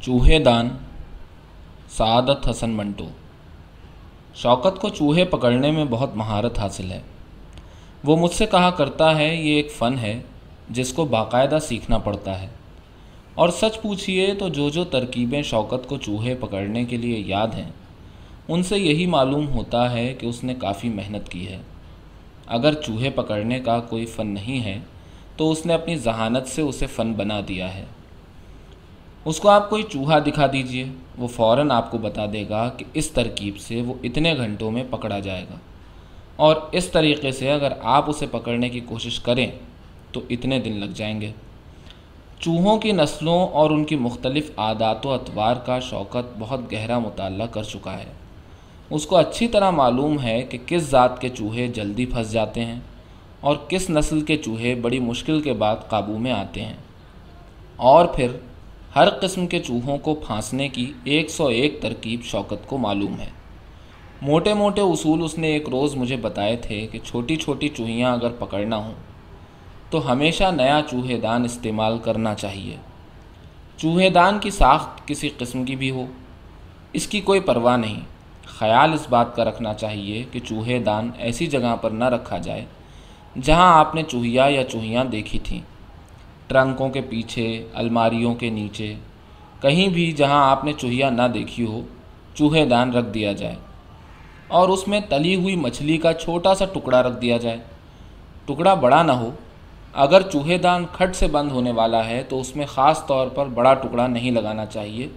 چوہے دان سعادت حسن منٹو شوکت کو چوہے پکڑنے میں بہت مہارت حاصل ہے وہ مجھ سے کہا کرتا ہے یہ ایک فن ہے جس کو باقاعدہ سیکھنا پڑتا ہے اور سچ پوچھئے تو جو جو ترکیبیں شوکت کو چوہے پکڑنے کے لیے یاد ہیں ان سے یہی معلوم ہوتا ہے کہ اس نے کافی محنت کی ہے اگر چوہے پکڑنے کا کوئی فن نہیں ہے تو اس نے اپنی ذہانت سے اسے فن بنا دیا ہے اس کو آپ کوئی چوہا دکھا دیجیے، وہ فوراً آپ کو بتا دے گا کہ اس ترکیب سے وہ اتنے گھنٹوں میں پکڑا جائے گا۔ اور اس طریقے سے اگر آپ اسے پکڑنے کی کوشش کریں، تو اتنے دن لگ جائیں گے۔ چوہوں کی نسلوں اور ان کی مختلف عادات و اطوار کا شوکت بہت گہرا مطالعہ کر چکا ہے۔ اس کو اچھی طرح معلوم ہے کہ کس ذات کے چوہے جلدی پھنس جاتے ہیں اور کس نسل کے چوہے بڑی مشکل کے بعد قابو میں آتے ہیں۔ اور پھر ہر قسم کے چوہوں کو پھانسنے کی ایک سو ایک ترکیب شوکت کو معلوم ہے۔ موٹے موٹے اصول اس نے ایک روز مجھے بتائے تھے کہ چھوٹی چھوٹی چوہیاں اگر پکڑنا ہوں تو ہمیشہ نیا چوہے دان استعمال کرنا چاہیے۔ چوہے دان کی ساخت کسی قسم کی بھی ہو، اس کی کوئی پرواہ نہیں۔ خیال اس بات کا رکھنا چاہیے کہ چوہے دان ایسی جگہ پر نہ رکھا جائے جہاں آپ نے چوہیا یا چوہیاں دیکھی تھیں۔ ٹرنکوں کے پیچھے، الماریوں کے نیچے، کہیں بھی جہاں آپ نے چوہیا نہ دیکھی ہو، چوہے دان رکھ دیا جائے۔ اور اس میں تلی ہوئی مچھلی کا چھوٹا سا ٹکڑا رکھ دیا جائے۔ ٹکڑا بڑا نہ ہو، اگر چوہے دان کھٹ سے بند ہونے والا ہے تو اس میں خاص طور پر بڑا ٹکڑا نہیں لگانا چاہیے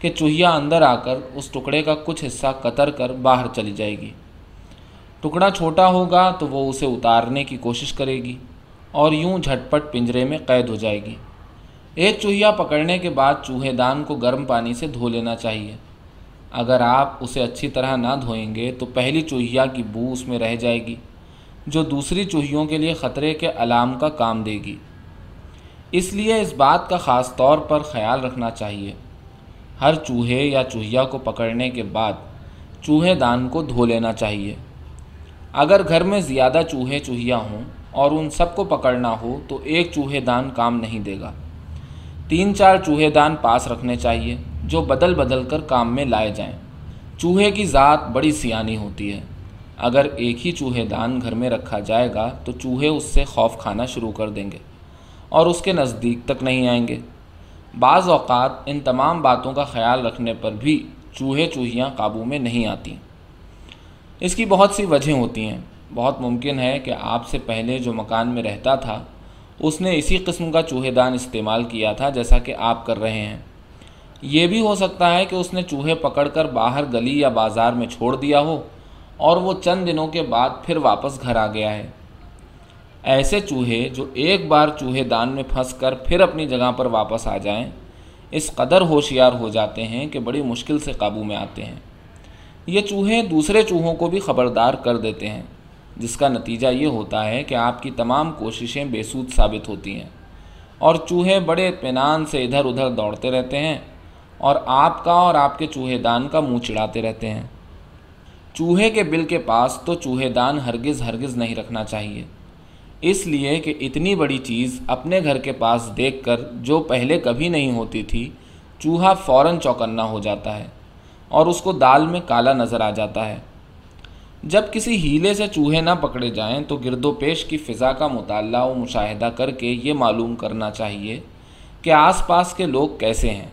کہ چوہیا اندر آ کر اس ٹکڑے کا کچھ حصہ قطر کر باہر چلی جائے گی۔ ٹکڑا چھوٹا ہوگا تو وہ اسے اتارنے کی کوشش کرے گی۔ اور یوں جھٹ پٹ پنجرے میں قید ہو جائے گی۔ ایک چوہیا پکڑنے کے بعد چوہے دان کو گرم پانی سے دھو لینا چاہیے۔ اگر آپ اسے اچھی طرح نہ دھوئیں گے تو پہلی چوہیا کی بو اس میں رہ جائے گی، جو دوسری چوہیوں کے لیے خطرے کے علام کا کام دے گی۔ اس لیے اس بات کا خاص طور پر خیال رکھنا چاہیے۔ ہر چوہے یا چوہیا کو پکڑنے کے بعد چوہے دان کو دھو لینا چاہیے۔ اگر گھر میں زیادہ چوہے چوہیاں ہوں اور ان سب کو پکڑنا ہو تو ایک چوہے دان کام نہیں دے گا۔ تین چار چوہے دان پاس رکھنے چاہیے جو بدل بدل کر کام میں لائے جائیں۔ چوہے کی ذات بڑی سیانی ہوتی ہے۔ اگر ایک ہی چوہے دان گھر میں رکھا جائے گا تو چوہے اس سے خوف کھانا شروع کر دیں گے اور اس کے نزدیک تک نہیں آئیں گے۔ بعض اوقات ان تمام باتوں کا خیال رکھنے پر بھی چوہے چوہیاں قابو میں نہیں آتیں۔ اس کی بہت سی وجہیں ہوتی ہیں۔ بہت ممکن ہے کہ آپ سے پہلے جو مکان میں رہتا تھا، اس نے اسی قسم کا چوہے دان استعمال کیا تھا جیسا کہ آپ کر رہے ہیں۔ یہ بھی ہو سکتا ہے کہ اس نے چوہے پکڑ کر باہر گلی یا بازار میں چھوڑ دیا ہو اور وہ چند دنوں کے بعد پھر واپس گھر آ گیا ہے۔ ایسے چوہے جو ایک بار چوہے دان میں پھنس کر پھر اپنی جگہ پر واپس آ جائیں، اس قدر ہوشیار ہو جاتے ہیں کہ بڑی مشکل سے قابو میں آتے ہیں۔ یہ چوہے دوسرے چوہوں کو بھی خبردار کر دیتے ہیں۔ جس کا نتیجہ یہ ہوتا ہے کہ آپ کی تمام کوششیں بے سود ثابت ہوتی ہیں اور چوہے بڑے اطمینان سے ادھر ادھر دوڑتے رہتے ہیں اور آپ کا اور آپ کے چوہے دان کا منہ چڑھاتے رہتے ہیں۔ چوہے کے بل کے پاس تو چوہے دان ہرگز ہرگز نہیں رکھنا چاہیے۔ اس لیے کہ اتنی بڑی چیز اپنے گھر کے پاس دیکھ کر جو پہلے کبھی نہیں ہوتی تھی، چوہا فوراً چوکنا ہو جاتا ہے اور اس کو دال میں کالا نظر آ جاتا ہے۔ جب کسی ہیلے سے چوہے نہ پکڑے جائیں تو گرد و پیش کی فضا کا مطالعہ و مشاہدہ کر کے یہ معلوم کرنا چاہیے کہ آس پاس کے لوگ کیسے ہیں،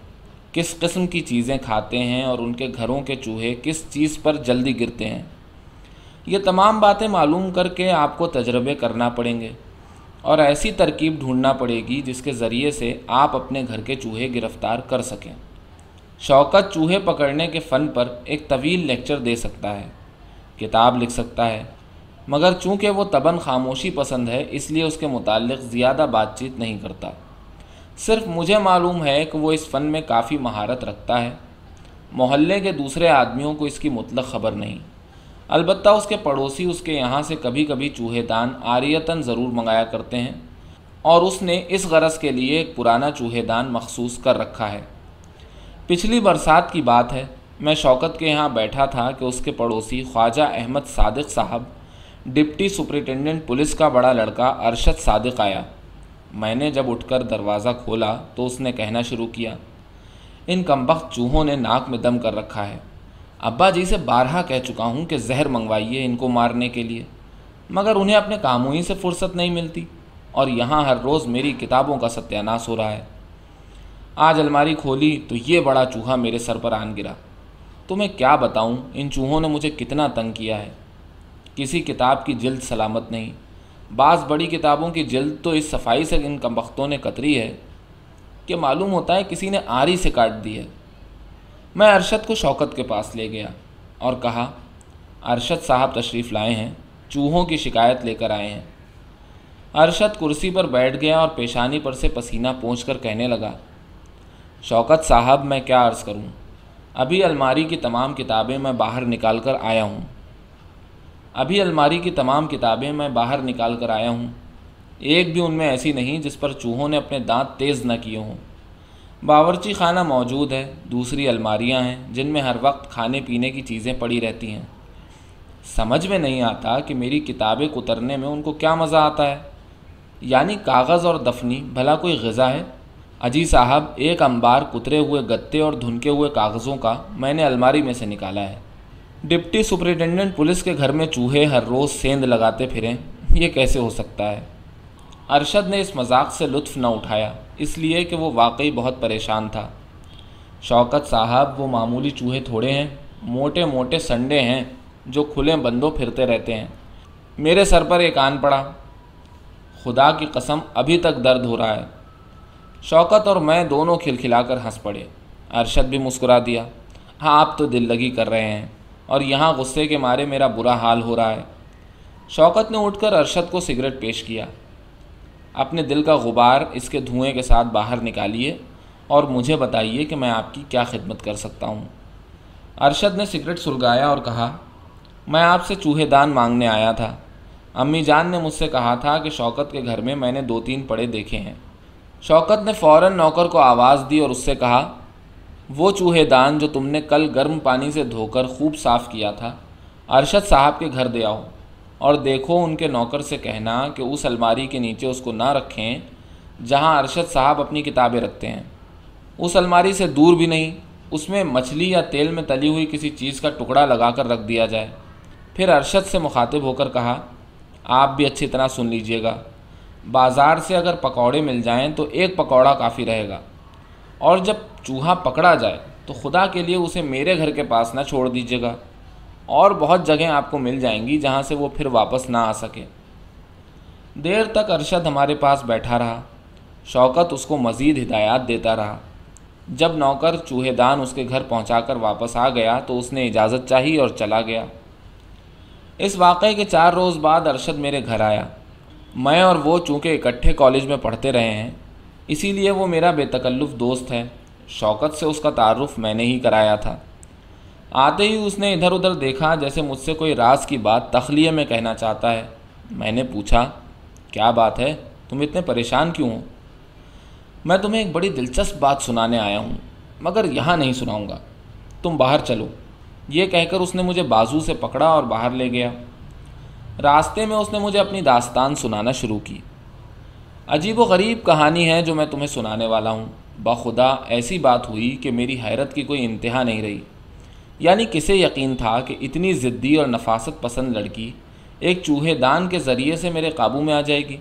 کس قسم کی چیزیں کھاتے ہیں اور ان کے گھروں کے چوہے کس چیز پر جلدی گرتے ہیں۔ یہ تمام باتیں معلوم کر کے آپ کو تجربے کرنا پڑیں گے اور ایسی ترکیب ڈھونڈنا پڑے گی جس کے ذریعے سے آپ اپنے گھر کے چوہے گرفتار کر سکیں۔ شوکت چوہے پکڑنے کے فن پر ایک طویل لیکچر دے سکتا ہے۔ کتاب لکھ سکتا ہے۔ مگر چونکہ وہ تباً خاموشی پسند ہے، اس لیے اس کے متعلق زیادہ بات چیت نہیں کرتا۔ صرف مجھے معلوم ہے کہ وہ اس فن میں کافی مہارت رکھتا ہے۔ محلے کے دوسرے آدمیوں کو اس کی مطلق خبر نہیں۔ البتہ اس کے پڑوسی اس کے یہاں سے کبھی کبھی چوہے دان آریتاً ضرور منگایا کرتے ہیں۔ اور اس نے اس غرض کے لیے ایک پرانا چوہے دان مخصوص کر رکھا ہے۔ پچھلی برسات کی بات ہے۔ میں شوکت کے یہاں بیٹھا تھا کہ اس کے پڑوسی خواجہ احمد صادق صاحب، ڈپٹی سپرنٹینڈنٹ پولیس کا بڑا لڑکا ارشد صادق آیا۔ میں نے جب اٹھ کر دروازہ کھولا تو اس نے کہنا شروع کیا، ان کمبخت چوہوں نے ناک میں دم کر رکھا ہے۔ ابا جی سے بارہا کہہ چکا ہوں کہ زہر منگوائیے ان کو مارنے کے لیے، مگر انہیں اپنے کاموں ہی سے فرصت نہیں ملتی اور یہاں ہر روز میری کتابوں کا ستیہ ناس ہو رہا ہے۔ آج الماری کھولی تو یہ بڑا چوہا میرے سر پر آن گرا۔ تمہیں کیا بتاؤں؟ ان چوہوں نے مجھے کتنا تنگ کیا ہے۔ کسی کتاب کی جلد سلامت نہیں۔ بعض بڑی کتابوں کی جلد تو اس صفائی سے ان کمبختوں نے کتری ہے کہ معلوم ہوتا ہے کسی نے آری سے کاٹ دی ہے۔ میں ارشد کو شوکت کے پاس لے گیا اور کہا، ارشد صاحب تشریف لائے ہیں، چوہوں کی شکایت لے کر آئے ہیں۔ ارشد کرسی پر بیٹھ گیا اور پیشانی پر سے پسینہ پہنچ کر کہنے لگا، شوکت صاحب، میں کیا عرض کروں؟ ابھی الماری کی تمام کتابیں میں باہر نکال کر آیا ہوں۔ ابھی الماری کی تمام کتابیں میں باہر نکال کر آیا ہوں۔ ایک بھی ان میں ایسی نہیں جس پر چوہوں نے اپنے دانت تیز نہ کیے ہوں۔ باورچی خانہ موجود ہے، دوسری الماریاں ہیں جن میں ہر وقت کھانے پینے کی چیزیں پڑی رہتی ہیں۔ سمجھ میں نہیں آتا کہ میری کتابیں کترنے میں ان کو کیا مزہ آتا ہے۔ یعنی کاغذ اور دفنی، بھلا کوئی غذا ہے؟ اجی صاحب، ایک انبار کترے ہوئے گتے اور دھنکے ہوئے کاغذوں کا میں نے الماری میں سے نکالا ہے۔ ڈپٹی سپرنٹینڈنٹ پولیس کے گھر میں چوہے ہر روز سیند لگاتے پھریں، یہ کیسے ہو سکتا ہے؟ ارشد نے اس مذاق سے لطف نہ اٹھایا، اس لیے کہ وہ واقعی بہت پریشان تھا۔ شوکت صاحب، وہ معمولی چوہے تھوڑے ہیں، موٹے موٹے سنڈے ہیں جو کھلے بندوں پھرتے رہتے ہیں۔ میرے سر پر ایک آن پڑا۔ خدا کی قسم، ابھی تک درد ہو رہا ہے۔ شوکت اور میں دونوں کھلکھلا کر ہنس پڑے۔ ارشد بھی مسکرا دیا۔ ہاں آپ تو دل لگی کر رہے ہیں اور یہاں غصے کے مارے میرا برا حال ہو رہا ہے۔ شوکت نے اٹھ کر ارشد کو سگریٹ پیش کیا۔ اپنے دل کا غبار اس کے دھوئیں کے ساتھ باہر نکالیے اور مجھے بتائیے کہ میں آپ کی کیا خدمت کر سکتا ہوں۔ ارشد نے سگریٹ سلگایا اور کہا، میں آپ سے چوہے دان مانگنے آیا تھا۔ امی جان نے مجھ سے کہا تھا کہ شوکت کے گھر میں میں نے دو تین پڑے دیکھے ہیں۔ شوکت نے فوراً نوکر کو آواز دی اور اس سے کہا، وہ چوہے دان جو تم نے کل گرم پانی سے دھو کر خوب صاف کیا تھا، ارشد صاحب کے گھر دے آؤ اور دیکھو ان کے نوکر سے کہنا کہ اس الماری کے نیچے اس کو نہ رکھیں جہاں ارشد صاحب اپنی کتابیں رکھتے ہیں۔ اس الماری سے دور بھی نہیں، اس میں مچھلی یا تیل میں تلی ہوئی کسی چیز کا ٹکڑا لگا کر رکھ دیا جائے۔ پھر ارشد سے مخاطب ہو کر کہا، آپ بھی اچھی طرح سن لیجیے گا۔ بازار سے اگر پکوڑے مل جائیں تو ایک پکوڑا کافی رہے گا۔ اور جب چوہا پکڑا جائے تو خدا کے لیے اسے میرے گھر کے پاس نہ چھوڑ دیجیے گا۔ اور بہت جگہیں آپ کو مل جائیں گی جہاں سے وہ پھر واپس نہ آ سکے۔ دیر تک ارشد ہمارے پاس بیٹھا رہا۔ شوکت اس کو مزید ہدایات دیتا رہا۔ جب نوکر چوہے دان اس کے گھر پہنچا کر واپس آ گیا تو اس نے اجازت چاہی اور چلا گیا۔ اس واقعے کے چار روز بعد ارشد میرے گھر آیا۔ میں اور وہ چونکہ اکٹھے کالج میں پڑھتے رہے ہیں، اسی لیے وہ میرا بے تکلف دوست ہے۔ شوکت سے اس کا تعارف میں نے ہی کرایا تھا۔ آتے ہی اس نے ادھر ادھر دیکھا جیسے مجھ سے کوئی راز کی بات تخلیے میں کہنا چاہتا ہے۔ میں نے پوچھا، کیا بات ہے؟ تم اتنے پریشان کیوں ہو؟ میں تمہیں ایک بڑی دلچسپ بات سنانے آیا ہوں، مگر یہاں نہیں سناؤں گا۔ تم باہر چلو۔ یہ کہہ کر اس نے مجھے بازو سے پکڑا اور باہر لے گیا۔ راستے میں اس نے مجھے اپنی داستان سنانا شروع کی۔ عجیب و غریب کہانی ہے جو میں تمہیں سنانے والا ہوں۔ بخدا ایسی بات ہوئی کہ میری حیرت کی کوئی انتہا نہیں رہی۔ یعنی کسے یقین تھا کہ اتنی ضدی اور نفاست پسند لڑکی ایک چوہے دان کے ذریعے سے میرے قابو میں آ جائے گی۔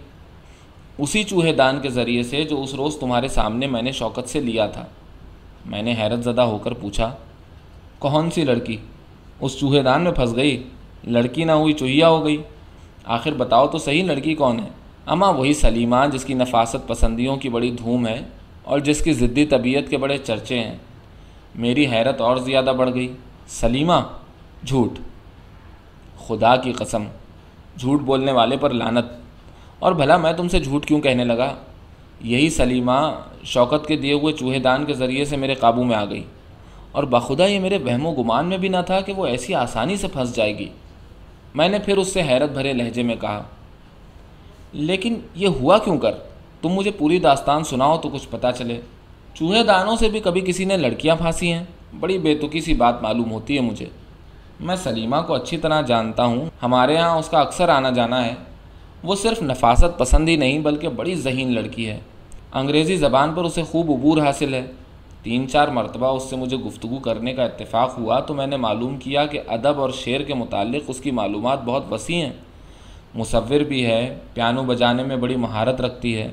اسی چوہے دان کے ذریعے سے جو اس روز تمہارے سامنے میں نے شوکت سے لیا تھا۔ میں نے حیرت زدہ ہو کر پوچھا، کون سی لڑکی؟ اس چوہے دان میں پھنس گئی؟ لڑکی نہ ہوئی چوہیا ہو گئی۔ آخر بتاؤ تو صحیح لڑکی کون ہے؟ اماں وہی سلیمہ جس کی نفاست پسندیوں کی بڑی دھوم ہے اور جس کی ضدی طبیعت کے بڑے چرچے ہیں۔ میری حیرت اور زیادہ بڑھ گئی۔ سلیمہ، جھوٹ۔ خدا کی قسم، جھوٹ بولنے والے پر لانت اور بھلا میں تم سے جھوٹ کیوں کہنے لگا؟ یہی سلیمہ شوکت کے دیے ہوئے چوہے دان کے ذریعے سے میرے قابو میں آ گئی۔ اور بخدا یہ میرے وہم و گمان میں بھی نہ تھا کہ وہ ایسی آسانی سے پھنس جائے گی۔ میں نے پھر اس سے حیرت بھرے لہجے میں کہا، لیکن یہ ہوا کیوں کر؟ تم مجھے پوری داستان سناؤ تو کچھ پتہ چلے۔ چوہے دانوں سے بھی کبھی کسی نے لڑکیاں پھانسی ہیں۔ بڑی بے تکی سی بات معلوم ہوتی ہے مجھے۔ میں سلیمہ کو اچھی طرح جانتا ہوں۔ ہمارے ہاں اس کا اکثر آنا جانا ہے۔ وہ صرف نفاست پسند ہی نہیں، بلکہ بڑی ذہین لڑکی ہے۔ انگریزی زبان پر اسے خوب عبور حاصل ہے۔ تین چار مرتبہ اس سے مجھے گفتگو کرنے کا اتفاق ہوا تو میں نے معلوم کیا کہ ادب اور شعر کے متعلق اس کی معلومات بہت وسیع ہیں۔ مصور بھی ہے، پیانو بجانے میں بڑی مہارت رکھتی ہے۔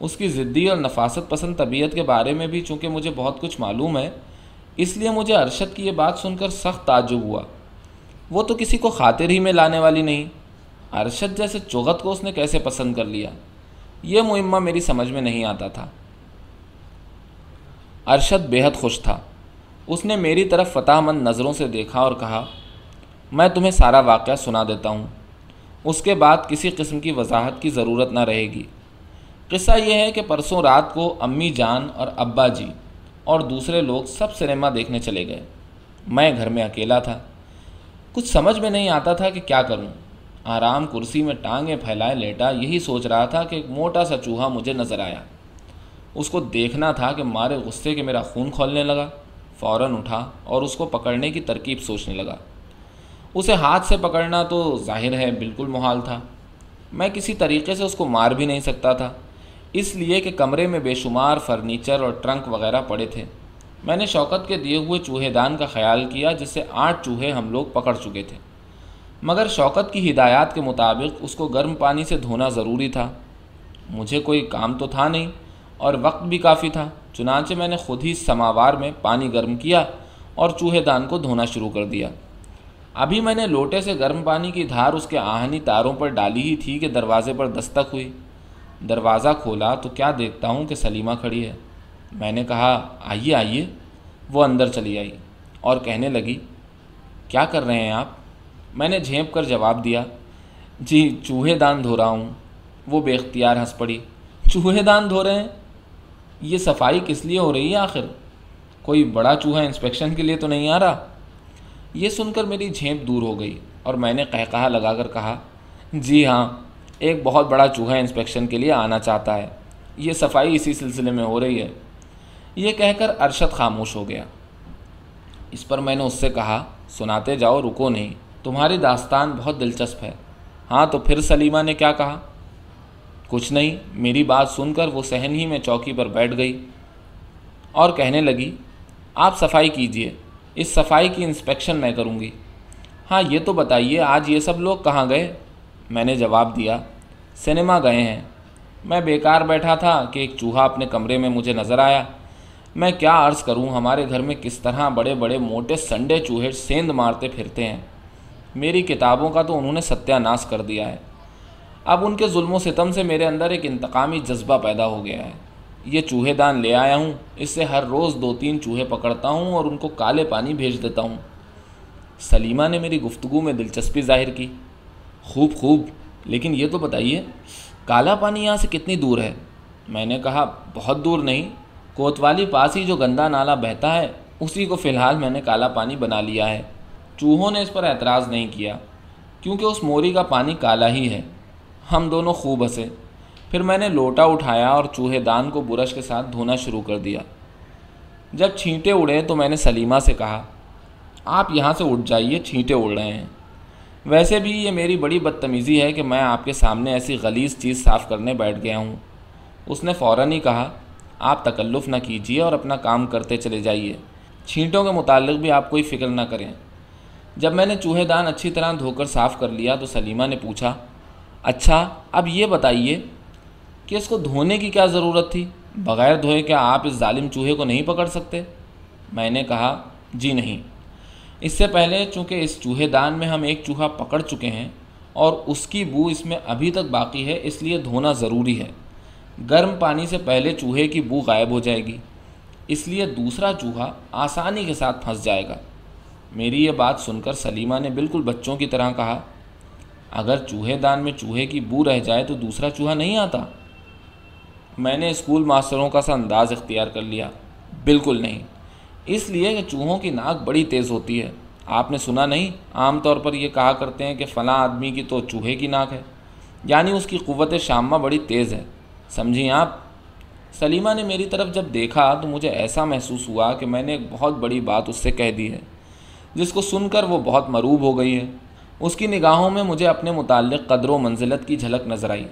اس کی ضدی اور نفاست پسند طبیعت کے بارے میں بھی چونکہ مجھے بہت کچھ معلوم ہے، اس لیے مجھے ارشد کی یہ بات سن کر سخت تعجب ہوا۔ وہ تو کسی کو خاطر ہی میں لانے والی نہیں۔ ارشد جیسے چغت کو اس نے کیسے پسند کر لیا؟ یہ معمہ میری سمجھ میں نہیں آتا تھا۔ ارشد بےحد خوش تھا۔ اس نے میری طرف فتح مند نظروں سے دیکھا اور کہا، میں تمہیں سارا واقعہ سنا دیتا ہوں۔ اس کے بعد کسی قسم کی وضاحت کی ضرورت نہ رہے گی۔ قصہ یہ ہے کہ پرسوں رات کو امی جان اور ابا جی اور دوسرے لوگ سب سنیما دیکھنے چلے گئے۔ میں گھر میں اکیلا تھا۔ کچھ سمجھ میں نہیں آتا تھا کہ کیا کروں۔ آرام کرسی میں ٹانگیں پھیلائے لیٹا یہی سوچ رہا تھا کہ ایک موٹا سا چوہا مجھے نظر آیا۔ اس کو دیکھنا تھا کہ مارے غصے کے میرا خون کھولنے لگا، فوراً اٹھا اور اس کو پکڑنے کی ترکیب سوچنے لگا۔ اسے ہاتھ سے پکڑنا تو ظاہر ہے بالکل محال تھا۔ میں کسی طریقے سے اس کو مار بھی نہیں سکتا تھا، اس لیے کہ کمرے میں بے شمار فرنیچر اور ٹرنک وغیرہ پڑے تھے۔ میں نے شوکت کے دیے ہوئے چوہے دان کا خیال کیا جس سے آٹھ چوہے ہم لوگ پکڑ چکے تھے۔ مگر شوکت کی ہدایات کے مطابق اس کو گرم پانی سے دھونا ضروری تھا۔ مجھے کوئی کام تو تھا نہیں اور وقت بھی کافی تھا، چنانچہ میں نے خود ہی سماوار میں پانی گرم کیا اور چوہے دان کو دھونا شروع کر دیا۔ ابھی میں نے لوٹے سے گرم پانی کی دھار اس کے آہنی تاروں پر ڈالی ہی تھی کہ دروازے پر دستک ہوئی۔ دروازہ کھولا تو کیا دیکھتا ہوں کہ سلیمہ کھڑی ہے۔ میں نے کہا، آئیے آئیے۔ وہ اندر چلی آئی اور کہنے لگی، کیا کر رہے ہیں آپ؟ میں نے جھینپ کر جواب دیا جی چوہے دان دھو رہا ہوں۔ وہ بے اختیار ہنس پڑی، چوہے دان دھو رہے ہیں؟ یہ صفائی کس لیے ہو رہی ہے آخر؟ کوئی بڑا چوہا انسپیکشن کے لیے تو نہیں آ رہا؟ یہ سن کر میری جھینپ دور ہو گئی اور میں نے کہا لگا کر کہا جی ہاں ایک بہت بڑا چوہا انسپیکشن کے لیے آنا چاہتا ہے۔ یہ صفائی اسی سلسلے میں ہو رہی ہے۔ یہ کہہ کر ارشد خاموش ہو گیا۔ اس پر میں نے اس سے کہا، سناتے جاؤ، رکو نہیں، تمہاری داستان بہت دلچسپ ہے۔ ہاں تو پھر سلیمہ نے کیا کہا؟ کچھ نہیں، میری بات سن کر وہ سہن ہی میں چوکی پر بیٹھ گئی اور کہنے لگی، آپ صفائی کیجیے، اس صفائی کی انسپیکشن میں کروں گی۔ ہاں یہ تو بتائیے، آج یہ سب لوگ کہاں گئے؟ میں نے جواب دیا، سنیما گئے ہیں۔ میں بیکار بیٹھا تھا کہ ایک چوہا اپنے کمرے میں مجھے نظر آیا۔ میں کیا عرض کروں، ہمارے گھر میں کس طرح بڑے بڑے موٹے سنڈے چوہے سیند مارتے پھرتے ہیں۔ میری کتابوں کا تو انہوں نے ستیہ ناس کر دیا ہے۔ اب ان کے ظلم و ستم سے میرے اندر ایک انتقامی جذبہ پیدا ہو گیا ہے۔ یہ چوہے دان لے آیا ہوں۔ اس سے ہر روز دو تین چوہے پکڑتا ہوں اور ان کو کالے پانی بھیج دیتا ہوں۔ سلیمہ نے میری گفتگو میں دلچسپی ظاہر کی۔ خوب خوب۔ لیکن یہ تو بتائیے، کالا پانی یہاں سے کتنی دور ہے؟ میں نے کہا، بہت دور نہیں۔ کوتوالی پاس ہی جو گندا نالا بہتا ہے، اسی کو فی الحال میں نے کالا پانی بنا لیا ہے۔ چوہوں نے اس پر اعتراض نہیں کیا، کیونکہ اس موری کا پانی کالا ہی ہے۔ ہم دونوں خوب ہنسے۔ پھر میں نے لوٹا اٹھایا اور چوہے دان کو برش کے ساتھ دھونا شروع کر دیا۔ جب چھینٹے اڑے تو میں نے سلیمہ سے کہا، آپ یہاں سے اٹھ جائیے، چھینٹے اڑ رہے ہیں۔ ویسے بھی یہ میری بڑی بدتمیزی ہے کہ میں آپ کے سامنے ایسی غلیظ چیز صاف کرنے بیٹھ گیا ہوں۔ اس نے فوراً ہی کہا، آپ تکلف نہ کیجیے اور اپنا کام کرتے چلے جائیے۔ چھینٹوں کے متعلق بھی آپ کوئی فکر نہ کریں۔ جب میں نے چوہے دان اچھی طرح دھو کر صاف کر لیا تو سلیمہ نے پوچھا اچھا اب یہ بتائیے کہ اس کو دھونے کی کیا ضرورت تھی؟ بغیر دھوئے کیا آپ اس ظالم چوہے کو نہیں پکڑ سکتے؟ میں نے کہا جی نہیں۔ اس سے پہلے چونکہ اس چوہے دان میں ہم ایک چوہا پکڑ چکے ہیں اور اس کی بو اس میں ابھی تک باقی ہے، اس لیے دھونا ضروری ہے۔ گرم پانی سے پہلے چوہے کی بو غائب ہو جائے گی۔ اس لیے دوسرا چوہا آسانی کے ساتھ پھنس جائے گا۔ میری یہ بات سن کر سلیمہ نے بالکل بچوں کی طرح کہا اگر چوہے دان میں چوہے کی بو رہ جائے تو دوسرا چوہا نہیں آتا۔ میں نے اسکول ماسٹروں کا سا انداز اختیار کر لیا۔ بالکل نہیں۔ اس لیے کہ چوہوں کی ناک بڑی تیز ہوتی ہے۔ آپ نے سنا نہیں؟ عام طور پر یہ کہا کرتے ہیں کہ فلاں آدمی کی تو چوہے کی ناک ہے۔ یعنی اس کی قوت شامہ بڑی تیز ہے۔ سمجھیں آپ؟ سلیمہ نے میری طرف جب دیکھا تو مجھے ایسا محسوس ہوا کہ میں نے ایک بہت بڑی بات اس سے کہہ دی ہے۔ جس کو سن کر وہ بہت مروب ہو گئی ہے۔ اس کی نگاہوں میں مجھے اپنے متعلق قدر و منزلت کی جھلک نظر آئی۔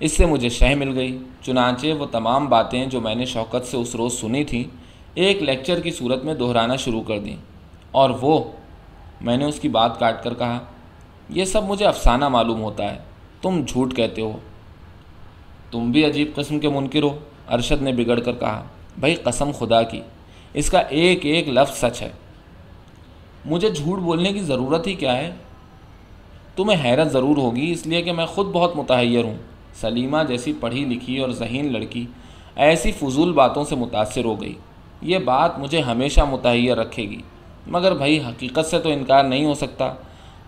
اس سے مجھے شہ مل گئی۔ چنانچہ وہ تمام باتیں جو میں نے شوکت سے اس روز سنی تھیں، ایک لیکچر کی صورت میں دہرانا شروع کر دیں۔ اور وہ، میں نے اس کی بات کاٹ کر کہا، یہ سب مجھے افسانہ معلوم ہوتا ہے۔ تم جھوٹ کہتے ہو۔ تم بھی عجیب قسم کے منکر ہو، ارشد نے بگڑ کر کہا۔ بھائی، قسم خدا کی، اس کا ایک ایک لفظ سچ ہے۔ مجھے جھوٹ بولنے کی ضرورت ہی کیا ہے؟ تمہیں حیرت ضرور ہوگی، اس لیے کہ میں خود بہت متحیر ہوں۔ سلیمہ جیسی پڑھی لکھی اور ذہین لڑکی ایسی فضول باتوں سے متاثر ہو گئی۔ یہ بات مجھے ہمیشہ متحیر رکھے گی۔ مگر بھائی، حقیقت سے تو انکار نہیں ہو سکتا۔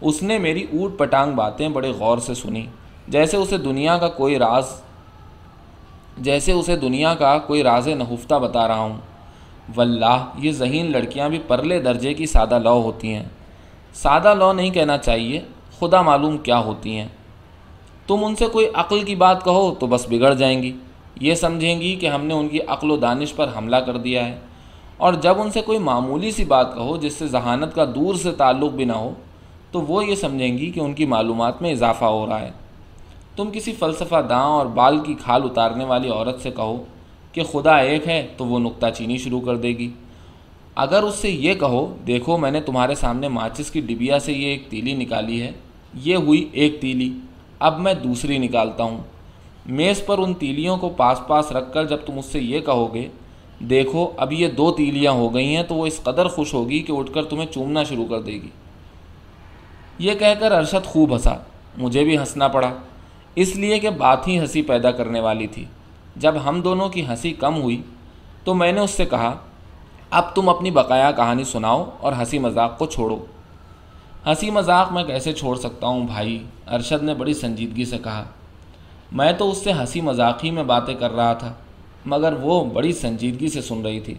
اس نے میری اوٹ پٹانگ باتیں بڑے غور سے سنی۔ جیسے اسے دنیا کا کوئی راز، جیسے اسے دنیا کا کوئی راز نحفتہ بتا رہا ہوں۔ واللہ، یہ ذہین لڑکیاں بھی پرلے درجے کی سادہ لو ہوتی ہیں۔ سادہ لو نہیں کہنا چاہیے۔ خدا معلوم کیا ہوتی ہیں۔ تم ان سے کوئی عقل کی بات کہو تو بس بگڑ جائیں گی۔ یہ سمجھیں گی کہ ہم نے ان کی عقل و دانش پر حملہ کر دیا ہے۔ اور جب ان سے کوئی معمولی سی بات کہو جس سے ذہانت کا دور سے تعلق بھی نہ ہو، تو وہ یہ سمجھیں گی کہ ان کی معلومات میں اضافہ ہو رہا ہے۔ تم کسی فلسفہ داں اور بال کی کھال اتارنے والی عورت سے کہو کہ خدا ایک ہے تو وہ نکتہ چینی شروع کر دے گی۔ اگر اس سے یہ کہو، دیکھو میں نے تمہارے سامنے ماچس کی ڈبیا سے یہ ایک تیلی نکالی ہے، یہ ہوئی ایک تیلی، اب میں دوسری نکالتا ہوں۔ میز پر ان تیلیوں کو پاس پاس رکھ کر جب تم اس سے یہ کہو گے، دیکھو اب یہ دو تیلیاں ہو گئی ہیں تو وہ اس قدر خوش ہوگی کہ اٹھ کر تمہیں چومنا شروع کر دے گی۔ یہ کہہ کر ارشد خوب ہنسا، مجھے بھی ہنسنا پڑا۔ اس لیے کہ بات ہی ہنسی پیدا کرنے والی تھی۔ جب ہم دونوں کی ہنسی کم ہوئی تو میں نے اس سے کہا اب تم اپنی بقایا کہانی سناؤ اور ہنسی مذاق کو چھوڑو۔ ہنسی مذاق میں کیسے چھوڑ سکتا ہوں بھائی؟ ارشد نے بڑی سنجیدگی سے کہا۔ میں تو اس سے ہنسی مذاق ہی میں باتیں کر رہا تھا، مگر وہ بڑی سنجیدگی سے سن رہی تھی۔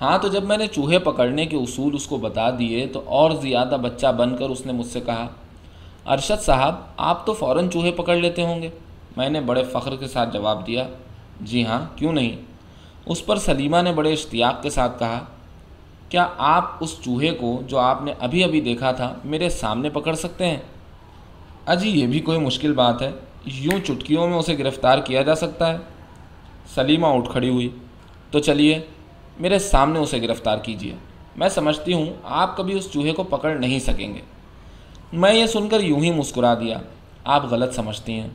ہاں تو جب میں نے چوہے پکڑنے کے اصول اس کو بتا دیے تو اور زیادہ بچہ بن کر اس نے مجھ سے کہا، ارشد صاحب، آپ تو فوراً چوہے پکڑ لیتے ہوں گے۔ میں نے بڑے فخر کے ساتھ جواب دیا جی ہاں کیوں نہیں؟ اس پر سلیمہ نے بڑے اشتیاق کے ساتھ کہا، کیا آپ اس چوہے کو جو آپ نے ابھی ابھی دیکھا تھا میرے سامنے پکڑ سکتے ہیں؟ اجی، یہ بھی کوئی مشکل بات ہے۔ یوں چٹکیوں میں اسے گرفتار کیا جا سکتا ہے؟ سلیمہ اٹھ کھڑی ہوئی۔ تو چلیے، میرے سامنے اسے گرفتار کیجیے۔ میں سمجھتی ہوں، آپ کبھی اس چوہے کو پکڑ نہیں سکیں گے۔ میں یہ سن کر یوں ہی مسکرا دیا۔ آپ غلط سمجھتی ہیں۔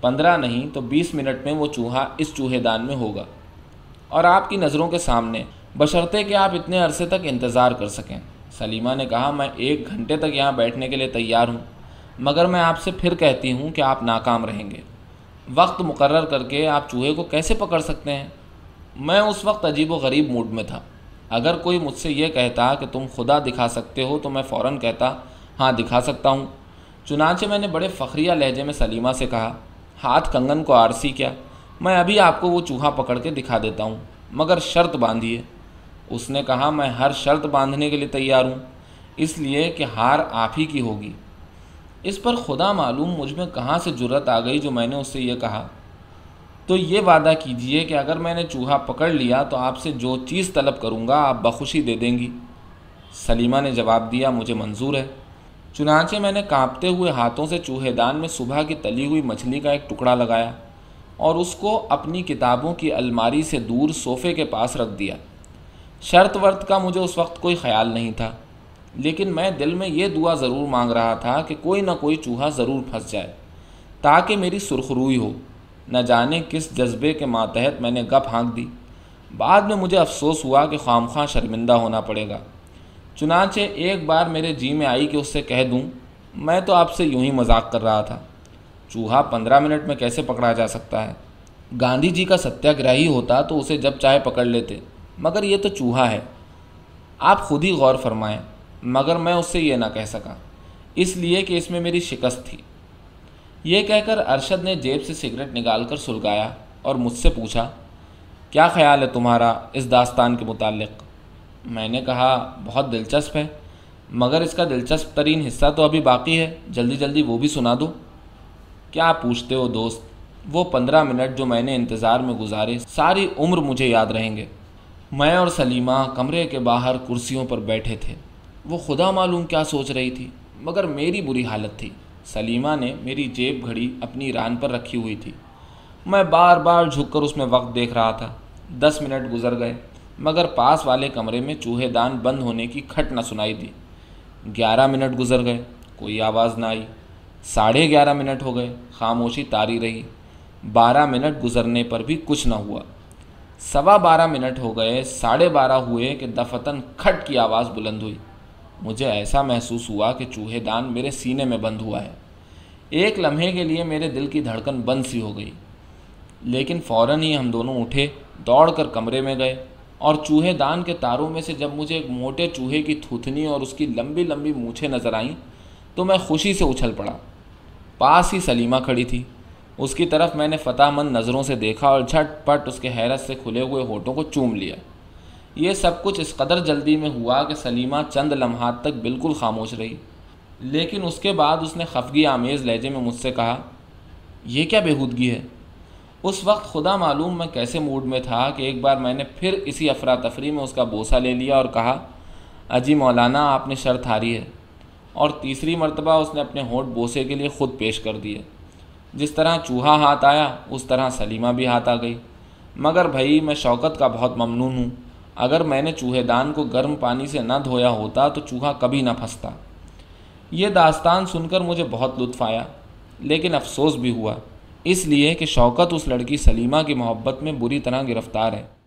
پندرہ نہیں تو بیس منٹ میں وہ چوہا اس چوہے دان میں ہوگا۔ اور آپ کی نظروں کے سامنے، بشرطے کہ آپ اتنے عرصے تک انتظار کر سکیں۔ سلیمہ نے کہا، میں ایک گھنٹے تک یہاں بیٹھنے کے لیے تیار ہوں، مگر میں آپ سے پھر کہتی ہوں کہ آپ ناکام رہیں گے۔ وقت مقرر کر کے آپ چوہے کو کیسے پکڑ سکتے ہیں؟ میں اس وقت عجیب و غریب موڈ میں تھا۔ اگر کوئی مجھ سے یہ کہتا کہ تم خدا دکھا سکتے ہو، تو میں فوراً کہتا ہاں دکھا سکتا ہوں۔ چنانچہ میں نے بڑے فخریہ لہجے میں سلیمہ سے کہا، ہاتھ کنگن کو آرسی کیا؟ میں ابھی آپ کو وہ چوہا پکڑ کے دکھا دیتا ہوں، مگر شرط باندھیے اس نے کہا، میں ہر شرط باندھنے کے لیے تیار ہوں، اس لیے کہ ہار آپ ہی کی ہوگی۔ اس پر خدا معلوم مجھ میں کہاں سے جرت آ گئی جو میں نے اس سے یہ کہا۔ تو یہ وعدہ کیجیے کہ اگر میں نے چوہا پکڑ لیا تو آپ سے جو چیز طلب کروں گا آپ بخوشی دے دیں گی۔ سلیمہ نے جواب دیا، مجھے منظور ہے۔ چنانچہ میں نے کانپتے ہوئے ہاتھوں سے چوہے دان میں صبح کی تلی ہوئی مچھلی کا ایک ٹکڑا لگایا۔ اور اس کو اپنی کتابوں کی الماری سے دور صوفے کے پاس رکھ دیا۔ شرط ورت کا مجھے اس وقت کوئی خیال نہیں تھا، لیکن میں دل میں یہ دعا ضرور مانگ رہا تھا کہ کوئی نہ کوئی چوہا ضرور پھنس جائے، تاکہ میری سرخروئی ہو۔ نہ جانے کس جذبے کے ماتحت میں نے گپ ہانک دی۔ بعد میں مجھے افسوس ہوا کہ خام خواہ شرمندہ ہونا پڑے گا۔ چنانچہ ایک بار میرے جی میں آئی کہ اس سے کہہ دوں، میں تو آپ سے یوں ہی مذاق کر رہا تھا۔ چوہا پندرہ منٹ میں کیسے پکڑا جا سکتا ہے؟ گاندھی جی کا ستیہ گراہی ہوتا تو اسے جب چاہے پکڑ لیتے، مگر یہ تو چوہا ہے۔ آپ خود ہی غور فرمائیں، مگر میں اس سے یہ نہ کہہ سکا۔ اس لیے کہ اس میں میری شکست تھی۔ یہ کہہ کر ارشد نے جیب سے سگریٹ نکال کر سلگایا اور مجھ سے پوچھا، کیا خیال ہے تمہارا اس داستان کے متعلق؟ میں نے کہا، بہت دلچسپ ہے، مگر اس کا دلچسپ ترین حصہ تو ابھی باقی ہے۔ جلدی جلدی وہ بھی سنا دو۔ کیا پوچھتے ہو دوست؟ وہ پندرہ منٹ جو میں نے انتظار میں گزارے، ساری عمر مجھے یاد رہیں گے۔ میں اور سلیمہ کمرے کے باہر کرسیوں پر بیٹھے تھے۔ وہ خدا معلوم کیا سوچ رہی تھی، مگر میری بری حالت تھی۔ سلیمہ نے میری جیب گھڑی اپنی ران پر رکھی ہوئی تھی۔ میں بار بار جھک کر اس میں وقت دیکھ رہا تھا۔ دس منٹ گزر گئے، مگر پاس والے کمرے میں چوہے دان بند ہونے کی کھٹ نہ سنائی دی۔ گیارہ منٹ گزر گئے، کوئی آواز نہ آئی۔ ساڑھے گیارہ منٹ ہو گئے، خاموشی تاری رہی۔ بارہ منٹ گزرنے پر بھی کچھ نہ ہوا۔ سوا بارہ منٹ ہو گئے، ساڑھے بارہ ہوئے کہ دفتن کھٹ کی آواز بلند ہوئی۔ مجھے ایسا محسوس ہوا کہ چوہے دان میرے سینے میں بند ہوا ہے۔ ایک لمحے کے لیے میرے دل کی دھڑکن بند سی ہو گئی۔ لیکن فوراً ہی ہم دونوں اٹھے، دوڑ کر کمرے میں گئے۔ اور چوہے دان کے تاروں میں سے جب مجھے ایک موٹے چوہے کی تھوتنی اور اس کی لمبی لمبی مونچھیں نظر آئیں، تو میں خوشی سے اچھل پڑا۔ پاس ہی سلیمہ کھڑی تھی۔ اس کی طرف میں نے فتح مند نظروں سے دیکھا اور جھٹ پٹ اس کے حیرت سے کھلے ہوئے ہوٹوں کو چوم لیا۔ یہ سب کچھ اس قدر جلدی میں ہوا کہ سلیمہ چند لمحات تک بالکل خاموش رہی۔ لیکن اس کے بعد اس نے خفگی آمیز لہجے میں مجھ سے کہا، یہ کیا بےحودگی ہے؟ اس وقت خدا معلوم میں کیسے موڈ میں تھا کہ ایک بار میں نے پھر اسی افراتفری میں اس کا بوسہ لے لیا اور کہا، اجی مولانا، آپ نے شرط ہاری ہے۔ اور تیسری مرتبہ اس نے اپنے ہونٹ بوسے کے لیے خود پیش کر دیے۔ جس طرح چوہا ہاتھ آیا، اس طرح سلیمہ بھی ہاتھ آ گئی۔ مگر بھائی، میں شوکت کا بہت ممنون ہوں۔ اگر میں نے چوہے دان کو گرم پانی سے نہ دھویا ہوتا تو چوہا کبھی نہ پھنستا۔ یہ داستان سن کر مجھے بہت لطف آیا، لیکن افسوس بھی ہوا۔ اس لیے کہ شوکت اس لڑکی سلیمہ کی محبت میں بری طرح گرفتار ہے۔